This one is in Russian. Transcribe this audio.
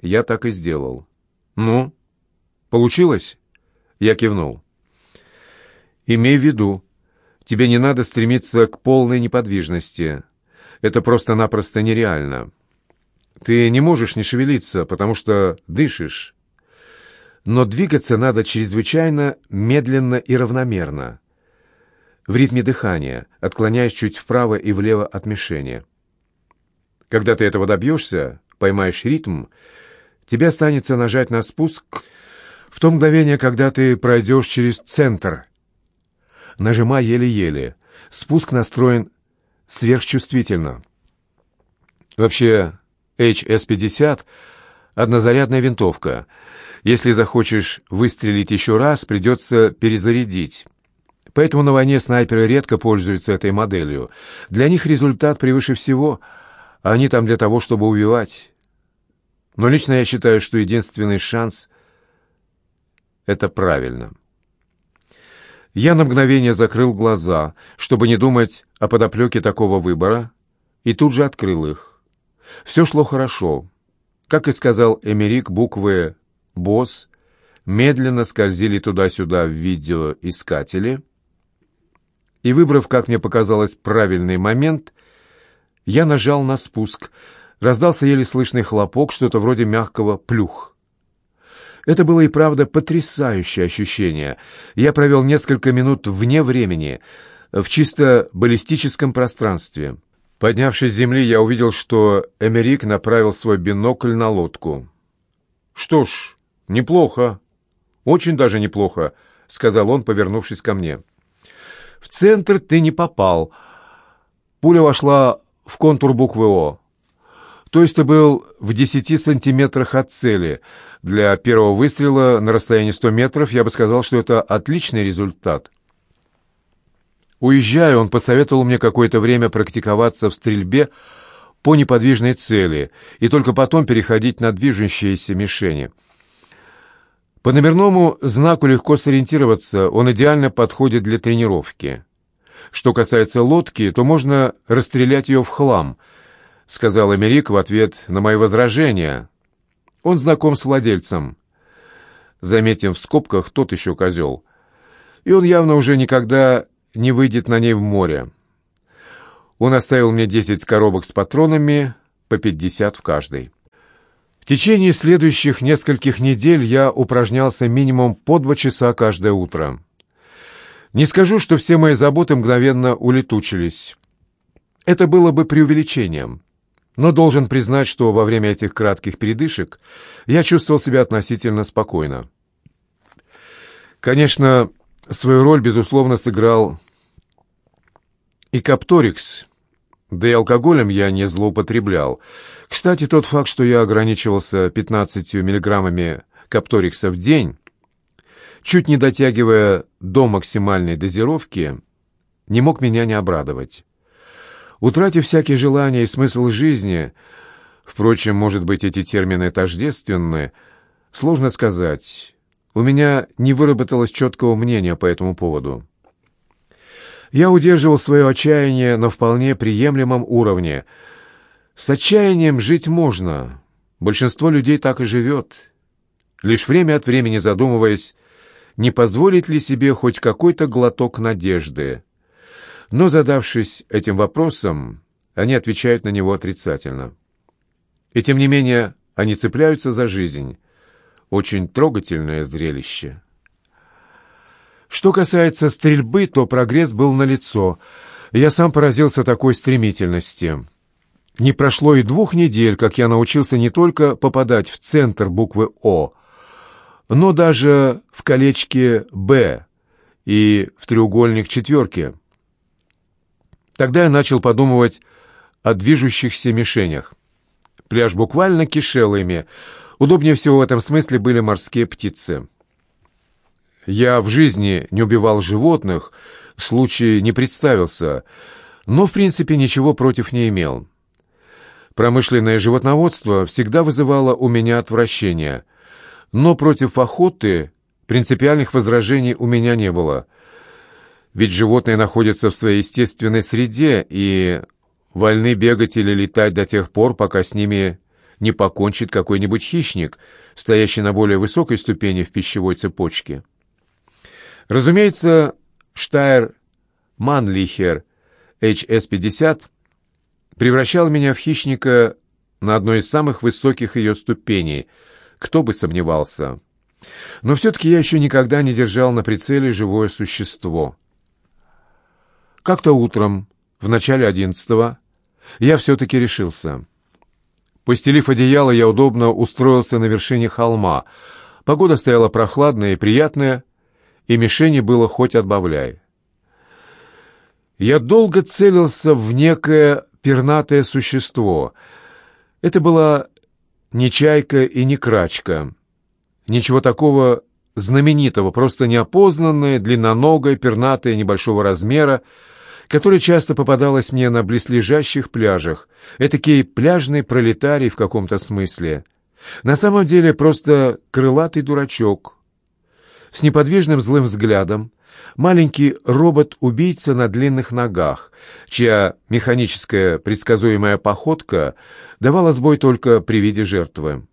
Я так и сделал. «Ну, получилось?» Я кивнул. «Имей в виду, тебе не надо стремиться к полной неподвижности. Это просто-напросто нереально. Ты не можешь не шевелиться, потому что дышишь. Но двигаться надо чрезвычайно медленно и равномерно, в ритме дыхания, отклоняясь чуть вправо и влево от мишени. Когда ты этого добьешься, поймаешь ритм, тебе останется нажать на спуск в то мгновение, когда ты пройдешь через центр. Нажимай еле-еле. Спуск настроен сверхчувствительно. Вообще, HS-50 — однозарядная винтовка. Если захочешь выстрелить еще раз, придется перезарядить. Поэтому на войне снайперы редко пользуются этой моделью. Для них результат превыше всего, они там для того, чтобы убивать. Но лично я считаю, что единственный шанс — это правильно. Я на мгновение закрыл глаза, чтобы не думать о подоплеке такого выбора, и тут же открыл их. Все шло хорошо. Как и сказал Эмерик, буквы «босс» медленно скользили туда-сюда в видеоискателе, и, выбрав, как мне показалось, правильный момент, я нажал на спуск. Раздался еле слышный хлопок, что-то вроде мягкого «плюх». Это было и правда потрясающее ощущение. Я провел несколько минут вне времени, в чисто баллистическом пространстве. Поднявшись с земли, я увидел, что Эмерик направил свой бинокль на лодку. «Что ж, неплохо, очень даже неплохо», — сказал он, повернувшись ко мне. «В центр ты не попал. Пуля вошла в контур буквы «О». То есть ты был в десяти сантиметрах от цели — для первого выстрела на расстоянии 100 метров я бы сказал, что это отличный результат. Уезжая, он посоветовал мне какое-то время практиковаться в стрельбе по неподвижной цели и только потом переходить на движущиеся мишени. По номерному знаку легко сориентироваться, он идеально подходит для тренировки. Что касается лодки, то можно расстрелять ее в хлам, сказал Америк в ответ на мои возражения, он знаком с владельцем. Заметим в скобках, тот еще козел. И он явно уже никогда не выйдет на ней в море. Он оставил мне десять коробок с патронами, по пятьдесят в каждой. В течение следующих нескольких недель я упражнялся минимум по два часа каждое утро. Не скажу, что все мои заботы мгновенно улетучились. Это было бы преувеличением но должен признать, что во время этих кратких передышек я чувствовал себя относительно спокойно. Конечно, свою роль, безусловно, сыграл и Капторикс, да и алкоголем я не злоупотреблял. Кстати, тот факт, что я ограничивался 15 миллиграммами Капторикса в день, чуть не дотягивая до максимальной дозировки, не мог меня не обрадовать. Утратив всякие желания и смысл жизни, впрочем, может быть, эти термины тождественны, сложно сказать. У меня не выработалось четкого мнения по этому поводу. Я удерживал свое отчаяние на вполне приемлемом уровне. С отчаянием жить можно. Большинство людей так и живет. Лишь время от времени задумываясь, не позволить ли себе хоть какой-то глоток надежды. Но, задавшись этим вопросом, они отвечают на него отрицательно. И тем не менее они цепляются за жизнь. Очень трогательное зрелище. Что касается стрельбы, то прогресс был налицо. Я сам поразился такой стремительности. Не прошло и двух недель, как я научился не только попадать в центр буквы «О», но даже в колечке «Б» и в треугольник четверки. Тогда я начал подумывать о движущихся мишенях. Пляж буквально кишел ими. Удобнее всего в этом смысле были морские птицы. Я в жизни не убивал животных, случай не представился, но, в принципе, ничего против не имел. Промышленное животноводство всегда вызывало у меня отвращение, но против охоты принципиальных возражений у меня не было — ведь животные находятся в своей естественной среде и вольны бегать или летать до тех пор, пока с ними не покончит какой-нибудь хищник, стоящий на более высокой ступени в пищевой цепочке. Разумеется, Штайр Манлихер HS-50 превращал меня в хищника на одной из самых высоких ее ступеней, кто бы сомневался. Но все-таки я еще никогда не держал на прицеле живое существо. Как-то утром, в начале одиннадцатого, я все-таки решился. Постелив одеяло, я удобно устроился на вершине холма. Погода стояла прохладная и приятная, и мишени было хоть отбавляй. Я долго целился в некое пернатое существо. Это была не чайка и не крачка. Ничего такого знаменитого, просто неопознанное, длинноногое, пернатое, небольшого размера, которое часто попадалось мне на близлежащих пляжах. Этакий пляжный пролетарий в каком-то смысле. На самом деле просто крылатый дурачок. С неподвижным злым взглядом, маленький робот-убийца на длинных ногах, чья механическая предсказуемая походка давала сбой только при виде жертвы.